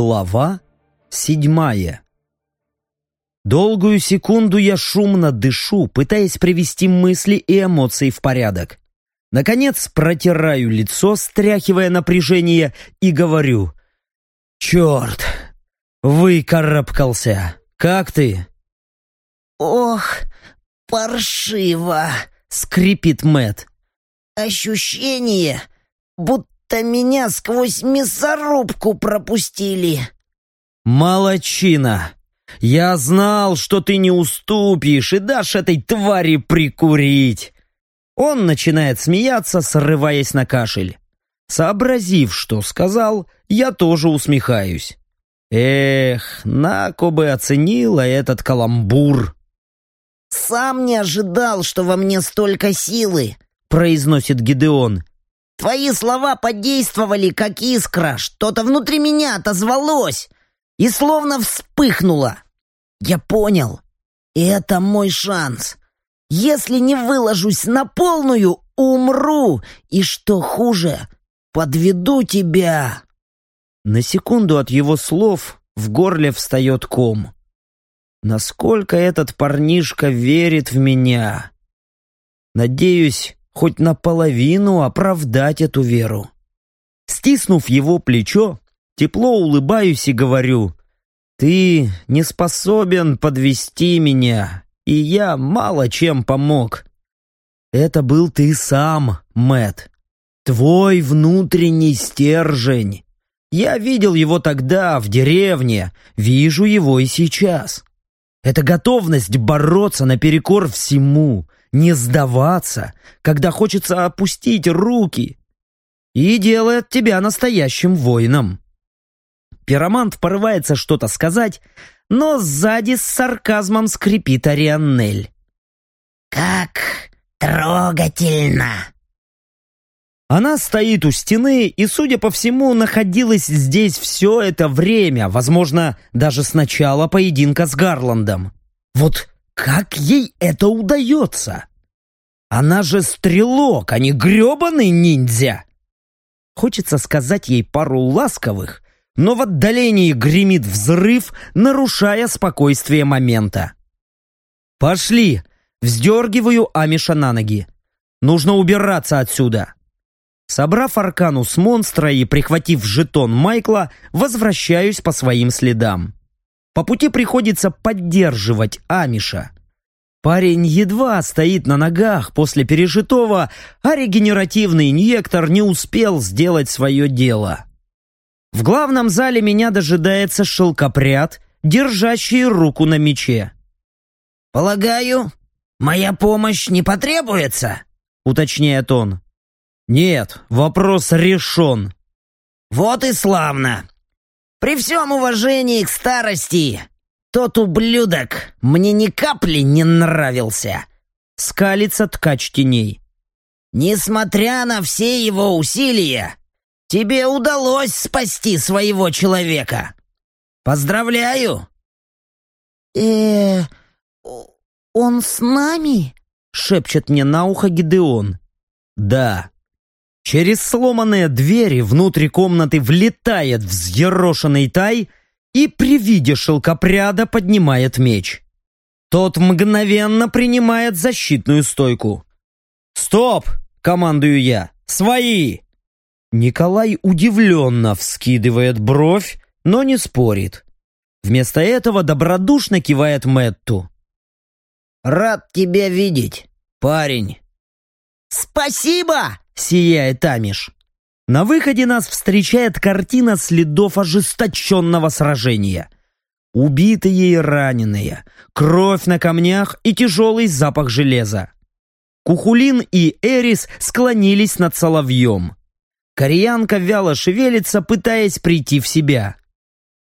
Глава седьмая Долгую секунду я шумно дышу, пытаясь привести мысли и эмоции в порядок. Наконец протираю лицо, стряхивая напряжение, и говорю «Черт! Выкарабкался! Как ты?» «Ох, паршиво!» — скрипит Мэт. «Ощущение, будто меня сквозь мясорубку пропустили». «Молодчина! Я знал, что ты не уступишь и дашь этой твари прикурить!» Он начинает смеяться, срываясь на кашель. Сообразив, что сказал, я тоже усмехаюсь. Эх, Нако бы оценила этот каламбур. «Сам не ожидал, что во мне столько силы», — произносит Гидеон. «Твои слова подействовали, как искра, что-то внутри меня отозвалось и словно вспыхнуло. Я понял, это мой шанс. Если не выложусь на полную, умру, и что хуже, подведу тебя». На секунду от его слов в горле встает ком. Насколько этот парнишка верит в меня. Надеюсь, хоть наполовину оправдать эту веру. Стиснув его плечо, тепло улыбаюсь и говорю, «Ты не способен подвести меня, и я мало чем помог. Это был ты сам, Мэт, твой внутренний стержень. Я видел его тогда, в деревне, вижу его и сейчас. Это готовность бороться наперекор всему, не сдаваться, когда хочется опустить руки. И делает тебя настоящим воином. Пиромант порывается что-то сказать, но сзади с сарказмом скрипит Арианнель. «Как трогательно!» Она стоит у стены и, судя по всему, находилась здесь все это время, возможно, даже с начала поединка с Гарландом. Вот как ей это удается? Она же стрелок, а не гребаный ниндзя. Хочется сказать ей пару ласковых, но в отдалении гремит взрыв, нарушая спокойствие момента. «Пошли!» — вздергиваю Амиша на ноги. «Нужно убираться отсюда!» Собрав аркану с монстра и прихватив жетон Майкла, возвращаюсь по своим следам. По пути приходится поддерживать Амиша. Парень едва стоит на ногах после пережитого, а регенеративный инъектор не успел сделать свое дело. В главном зале меня дожидается шелкопряд, держащий руку на мече. «Полагаю, моя помощь не потребуется?» — уточняет он. «Нет, вопрос решен». «Вот и славно. При всем уважении к старости, тот ублюдок мне ни капли не нравился», — скалится ткач теней. «Несмотря на все его усилия, тебе удалось спасти своего человека. Поздравляю!» э он с нами?» — шепчет мне на ухо Гидеон. «Да», Через сломанные двери внутрь комнаты влетает взъерошенный тай и при виде шелкопряда поднимает меч. Тот мгновенно принимает защитную стойку. «Стоп!» — командую я. «Свои!» Николай удивленно вскидывает бровь, но не спорит. Вместо этого добродушно кивает Мэтту. «Рад тебя видеть, парень!» «Спасибо!» Сияет Амиш. На выходе нас встречает картина следов ожесточенного сражения. Убитые и раненые, кровь на камнях и тяжелый запах железа. Кухулин и Эрис склонились над соловьем. Кореянка вяло шевелится, пытаясь прийти в себя.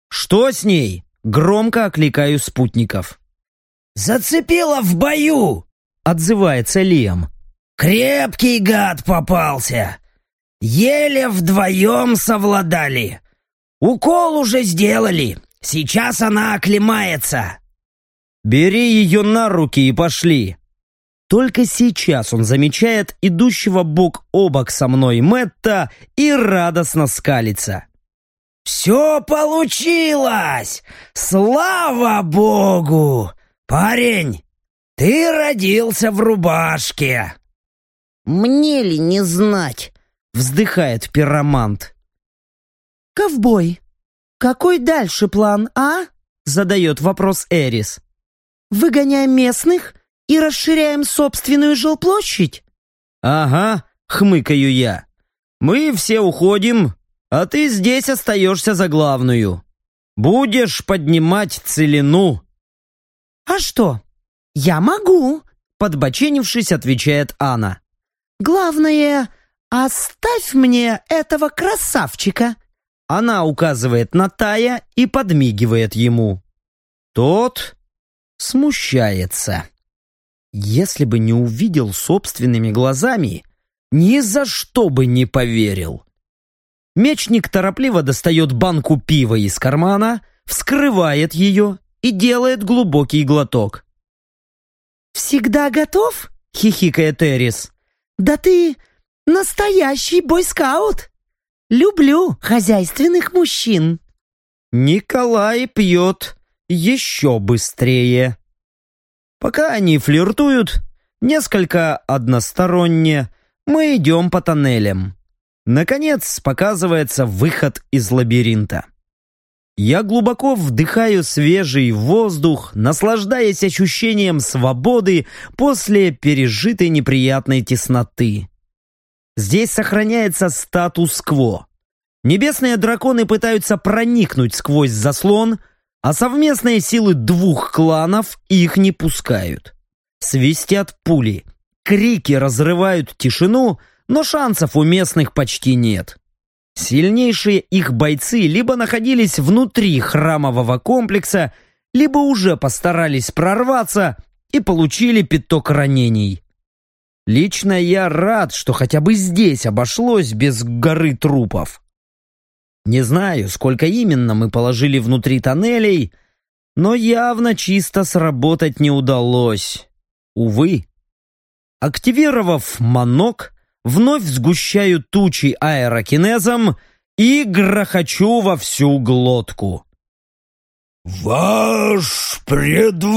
«Что с ней?» — громко окликаю спутников. «Зацепила в бою!» — отзывается Лиам. Крепкий гад попался. Еле вдвоем совладали. Укол уже сделали. Сейчас она оклемается. Бери ее на руки и пошли. Только сейчас он замечает идущего бок о бок со мной Мэтта и радостно скалится. «Все получилось! Слава богу! Парень, ты родился в рубашке!» «Мне ли не знать?» — вздыхает пиромант. «Ковбой, какой дальше план, а?» — задает вопрос Эрис. «Выгоняем местных и расширяем собственную жилплощадь?» «Ага», — хмыкаю я. «Мы все уходим, а ты здесь остаешься за главную. Будешь поднимать целину». «А что? Я могу», — подбоченившись, отвечает Анна. «Главное, оставь мне этого красавчика». Она указывает на Тая и подмигивает ему. Тот смущается. Если бы не увидел собственными глазами, ни за что бы не поверил. Мечник торопливо достает банку пива из кармана, вскрывает ее и делает глубокий глоток. «Всегда готов?» — хихикает Эрис. «Да ты настоящий бойскаут! Люблю хозяйственных мужчин!» Николай пьет еще быстрее. Пока они флиртуют, несколько односторонне, мы идем по тоннелям. Наконец показывается выход из лабиринта. Я глубоко вдыхаю свежий воздух, наслаждаясь ощущением свободы после пережитой неприятной тесноты. Здесь сохраняется статус-кво. Небесные драконы пытаются проникнуть сквозь заслон, а совместные силы двух кланов их не пускают. Свистят пули, крики разрывают тишину, но шансов у местных почти нет. Сильнейшие их бойцы либо находились внутри храмового комплекса, либо уже постарались прорваться и получили пяток ранений. Лично я рад, что хотя бы здесь обошлось без горы трупов. Не знаю, сколько именно мы положили внутри тоннелей, но явно чисто сработать не удалось. Увы. Активировав манок, вновь сгущаю тучи аэрокинезом и грохочу во всю глотку. «Ваш предводитель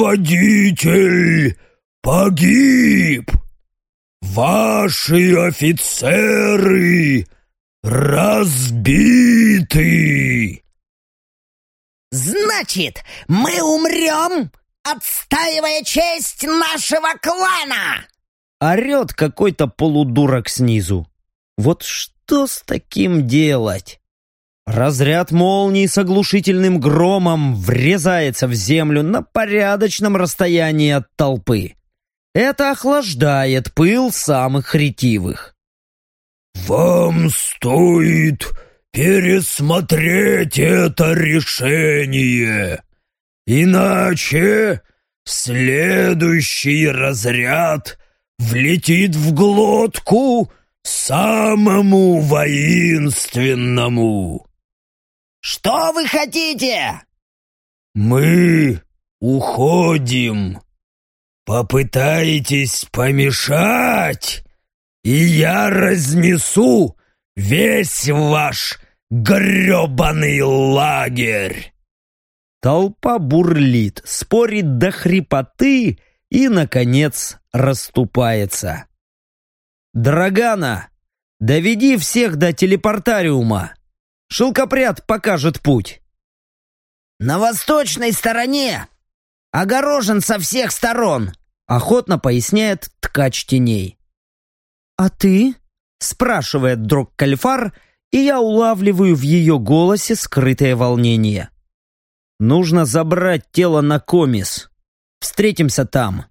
погиб! Ваши офицеры разбиты!» «Значит, мы умрем, отстаивая честь нашего клана!» Орет какой-то полудурок снизу. Вот что с таким делать? Разряд молнии с оглушительным громом врезается в землю на порядочном расстоянии от толпы. Это охлаждает пыл самых ретивых. «Вам стоит пересмотреть это решение, иначе следующий разряд влетит в глотку самому воинственному. Что вы хотите? Мы уходим. Попытаетесь помешать, и я разнесу весь ваш гребаный лагерь. Толпа бурлит, спорит до хрипоты и, наконец, расступается. «Драгана, доведи всех до телепортариума. Шелкопряд покажет путь». «На восточной стороне! Огорожен со всех сторон!» Охотно поясняет ткач теней. «А ты?» спрашивает Дрог Кальфар, и я улавливаю в ее голосе скрытое волнение. «Нужно забрать тело на комис. Встретимся там».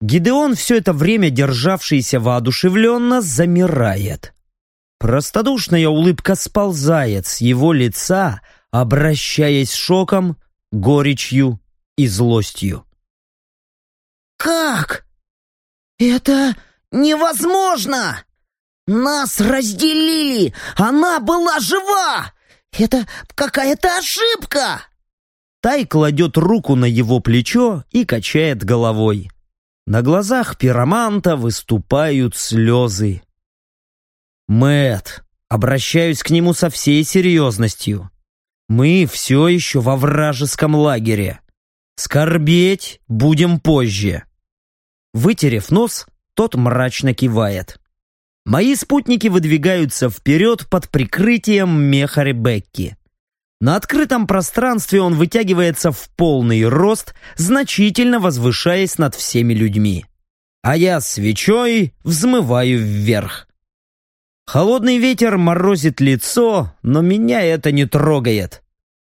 Гидеон, все это время державшийся воодушевленно, замирает. Простодушная улыбка сползает с его лица, обращаясь шоком, горечью и злостью. «Как? Это невозможно! Нас разделили! Она была жива! Это какая-то ошибка!» Тай кладет руку на его плечо и качает головой. На глазах пироманта выступают слезы. Мэт, обращаюсь к нему со всей серьезностью. Мы все еще во вражеском лагере. Скорбеть будем позже. Вытерев нос, тот мрачно кивает. Мои спутники выдвигаются вперед под прикрытием меха Ребекки. На открытом пространстве он вытягивается в полный рост, значительно возвышаясь над всеми людьми. А я свечой взмываю вверх. Холодный ветер морозит лицо, но меня это не трогает.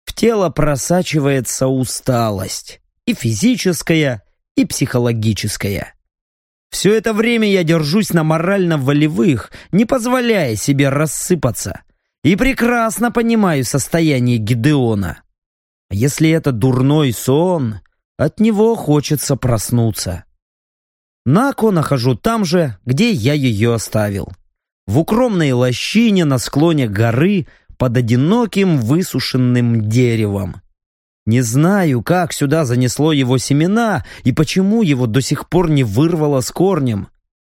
В тело просачивается усталость. И физическая, и психологическая. Все это время я держусь на морально-волевых, не позволяя себе рассыпаться. И прекрасно понимаю состояние Гидеона. Если это дурной сон, от него хочется проснуться. Нако нахожу там же, где я ее оставил. В укромной лощине на склоне горы под одиноким высушенным деревом. Не знаю, как сюда занесло его семена и почему его до сих пор не вырвало с корнем.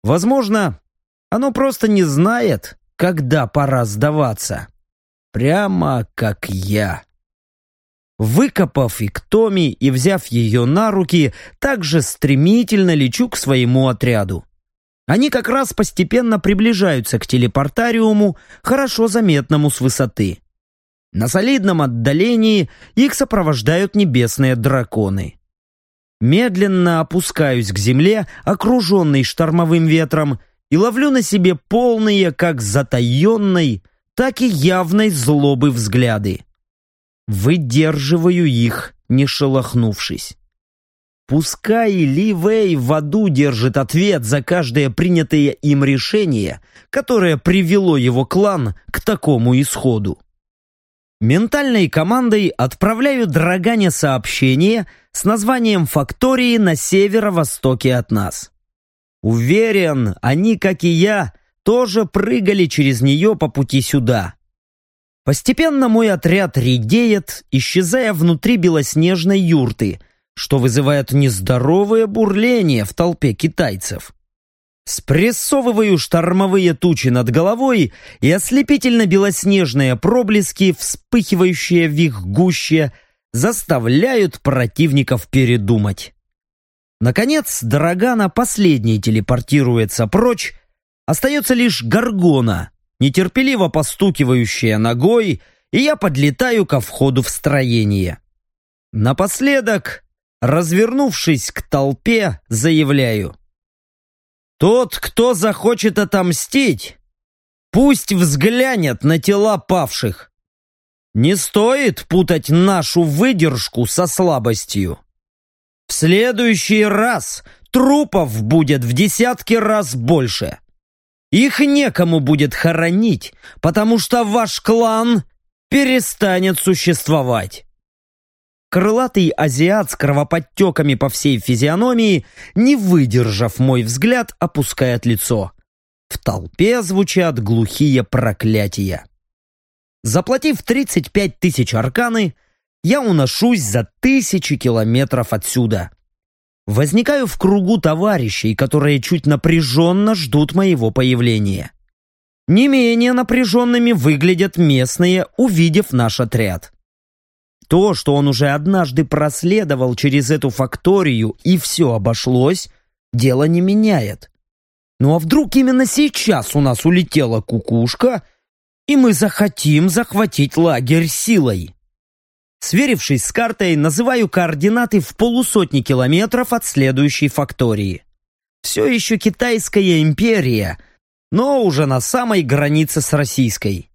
Возможно, оно просто не знает, когда пора сдаваться. Прямо как я. Выкопав Иктоми и взяв ее на руки, также стремительно лечу к своему отряду. Они как раз постепенно приближаются к телепортариуму, хорошо заметному с высоты. На солидном отдалении их сопровождают небесные драконы. Медленно опускаюсь к земле, окруженный штормовым ветром, и ловлю на себе полные как затаенной, так и явной злобы взгляды. Выдерживаю их, не шелохнувшись. Пускай Ли Вэй в аду держит ответ за каждое принятое им решение, которое привело его клан к такому исходу. Ментальной командой отправляю Драгане сообщение с названием фактории на северо-востоке от нас. Уверен, они, как и я, тоже прыгали через нее по пути сюда. Постепенно мой отряд редеет, исчезая внутри белоснежной юрты, что вызывает нездоровое бурление в толпе китайцев. Спрессовываю штормовые тучи над головой, и ослепительно-белоснежные проблески, вспыхивающие в их гуще, заставляют противников передумать. Наконец, Драгана последний телепортируется прочь, остается лишь Гаргона, нетерпеливо постукивающая ногой, и я подлетаю ко входу в строение. Напоследок, развернувшись к толпе, заявляю. Тот, кто захочет отомстить, пусть взглянет на тела павших. Не стоит путать нашу выдержку со слабостью. В следующий раз трупов будет в десятки раз больше. Их некому будет хоронить, потому что ваш клан перестанет существовать. Крылатый азиат с кровоподтеками по всей физиономии, не выдержав мой взгляд, опускает лицо. В толпе звучат глухие проклятия. Заплатив 35 тысяч арканы, я уношусь за тысячи километров отсюда. Возникаю в кругу товарищей, которые чуть напряженно ждут моего появления. Не менее напряженными выглядят местные, увидев наш отряд. То, что он уже однажды проследовал через эту факторию и все обошлось, дело не меняет. Ну а вдруг именно сейчас у нас улетела кукушка, и мы захотим захватить лагерь силой? Сверившись с картой, называю координаты в полусотни километров от следующей фактории. Все еще Китайская империя, но уже на самой границе с российской.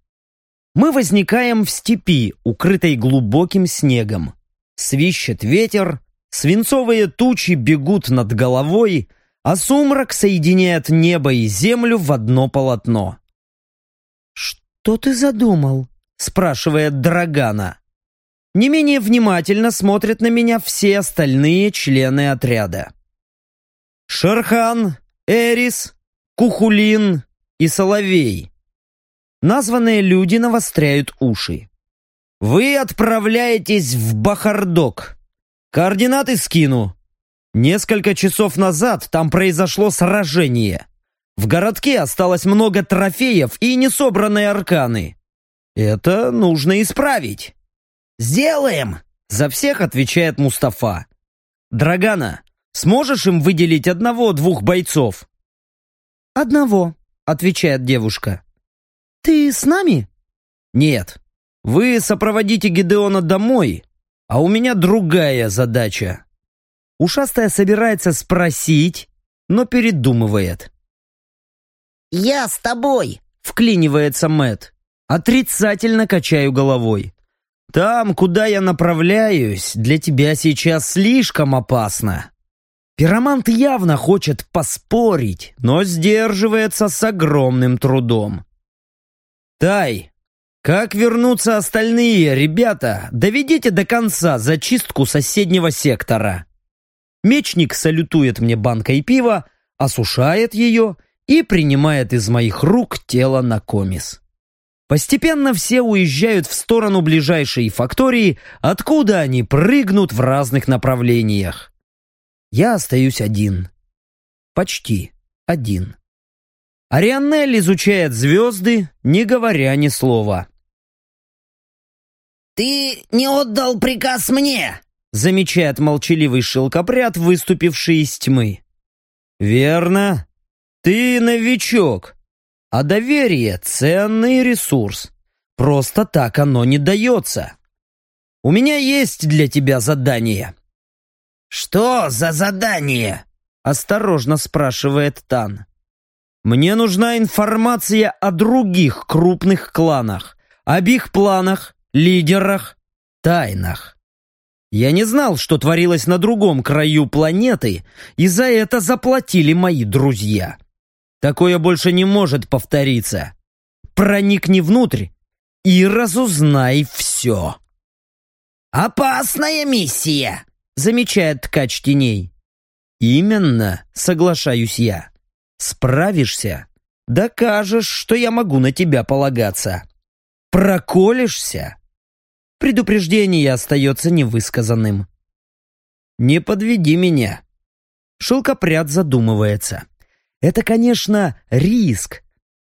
Мы возникаем в степи, укрытой глубоким снегом. Свищет ветер, свинцовые тучи бегут над головой, а сумрак соединяет небо и землю в одно полотно. «Что ты задумал?» — спрашивает Драгана. Не менее внимательно смотрят на меня все остальные члены отряда. Шерхан, Эрис, Кухулин и Соловей названные люди навостряют уши. «Вы отправляетесь в Бахардок. Координаты скину. Несколько часов назад там произошло сражение. В городке осталось много трофеев и несобранные арканы. Это нужно исправить. «Сделаем!» — за всех отвечает Мустафа. «Драгана, сможешь им выделить одного-двух бойцов?» «Одного», — отвечает девушка. «Ты с нами?» «Нет. Вы сопроводите Гидеона домой, а у меня другая задача». Ушастая собирается спросить, но передумывает. «Я с тобой!» — вклинивается Мэт. Отрицательно качаю головой. «Там, куда я направляюсь, для тебя сейчас слишком опасно». Пиромант явно хочет поспорить, но сдерживается с огромным трудом. «Тай, как вернутся остальные ребята, доведите до конца зачистку соседнего сектора». Мечник салютует мне банкой пива, осушает ее и принимает из моих рук тело на комис. Постепенно все уезжают в сторону ближайшей фактории, откуда они прыгнут в разных направлениях. Я остаюсь один. Почти один. Арианель изучает звезды, не говоря ни слова. «Ты не отдал приказ мне!» замечает молчаливый шелкопряд, выступивший из тьмы. «Верно. Ты новичок, а доверие — ценный ресурс. Просто так оно не дается. У меня есть для тебя задание». «Что за задание?» — осторожно спрашивает Тан. «Мне нужна информация о других крупных кланах, об их планах, лидерах, тайнах. Я не знал, что творилось на другом краю планеты, и за это заплатили мои друзья. Такое больше не может повториться. Проникни внутрь и разузнай все. «Опасная миссия!» — замечает ткач теней. «Именно, соглашаюсь я. Справишься, докажешь, что я могу на тебя полагаться. Проколешься, предупреждение остается невысказанным. «Не подведи меня». Шелкопряд задумывается. Это, конечно, риск,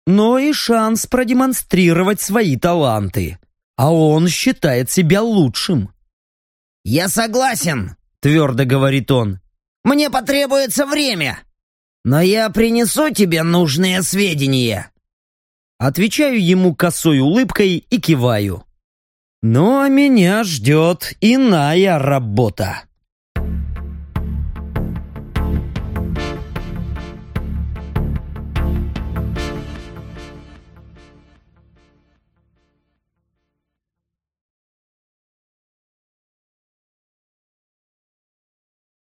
но и шанс продемонстрировать свои таланты. А он считает себя лучшим. «Я согласен», — твердо говорит он. «Мне потребуется время, но я принесу тебе нужные сведения». Отвечаю ему косой улыбкой и киваю. Ну а меня ждет иная работа.